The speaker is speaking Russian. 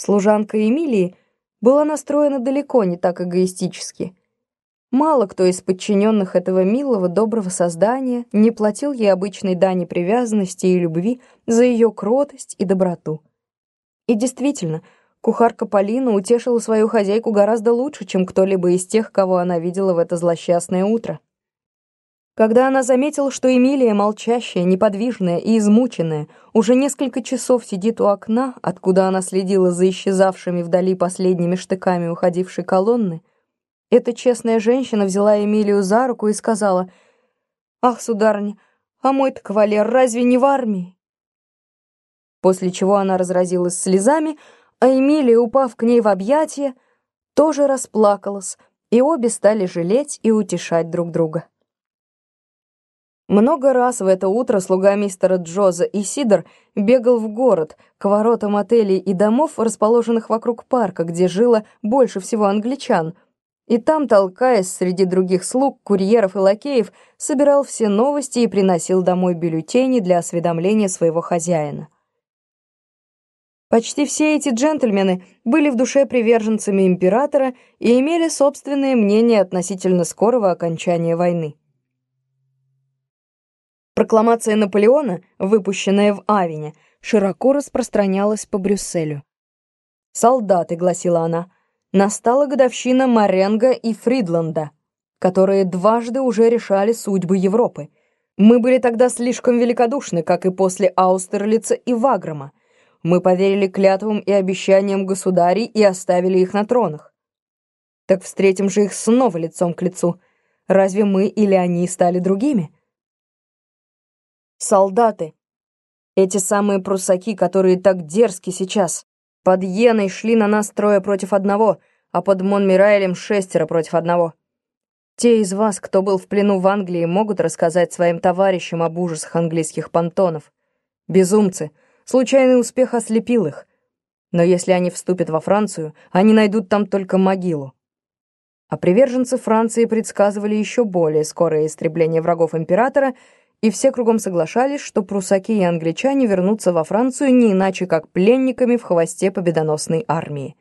Служанка Эмилии была настроена далеко не так эгоистически. Мало кто из подчиненных этого милого, доброго создания не платил ей обычной дани привязанности и любви за ее кротость и доброту. И действительно, кухарка Полина утешила свою хозяйку гораздо лучше, чем кто-либо из тех, кого она видела в это злосчастное утро. Когда она заметила, что Эмилия, молчащая, неподвижная и измученная, уже несколько часов сидит у окна, откуда она следила за исчезавшими вдали последними штыками уходившей колонны, эта честная женщина взяла Эмилию за руку и сказала, «Ах, сударыня, а мой-то кавалер разве не в армии?» После чего она разразилась слезами, а Эмилия, упав к ней в объятия, тоже расплакалась, и обе стали жалеть и утешать друг друга. Много раз в это утро слуга мистера Джоза и Сидор бегал в город, к воротам отелей и домов, расположенных вокруг парка, где жило больше всего англичан, и там, толкаясь среди других слуг, курьеров и лакеев, собирал все новости и приносил домой бюллетени для осведомления своего хозяина. Почти все эти джентльмены были в душе приверженцами императора и имели собственное мнение относительно скорого окончания войны. Прокламация Наполеона, выпущенная в Авине, широко распространялась по Брюсселю. «Солдаты», — гласила она, — «настала годовщина Маренго и Фридланда, которые дважды уже решали судьбы Европы. Мы были тогда слишком великодушны, как и после Аустерлица и Ваграма. Мы поверили клятвам и обещаниям государей и оставили их на тронах. Так встретим же их снова лицом к лицу. Разве мы или они стали другими?» Солдаты. Эти самые прусаки, которые так дерзки сейчас. Под Йеной шли на нас трое против одного, а под Монмираэлем шестеро против одного. Те из вас, кто был в плену в Англии, могут рассказать своим товарищам об ужасах английских понтонов. Безумцы. Случайный успех ослепил их. Но если они вступят во Францию, они найдут там только могилу. А приверженцы Франции предсказывали еще более скорое истребление врагов императора — и все кругом соглашались, что прусаки и англичане вернутся во Францию не иначе, как пленниками в хвосте победоносной армии.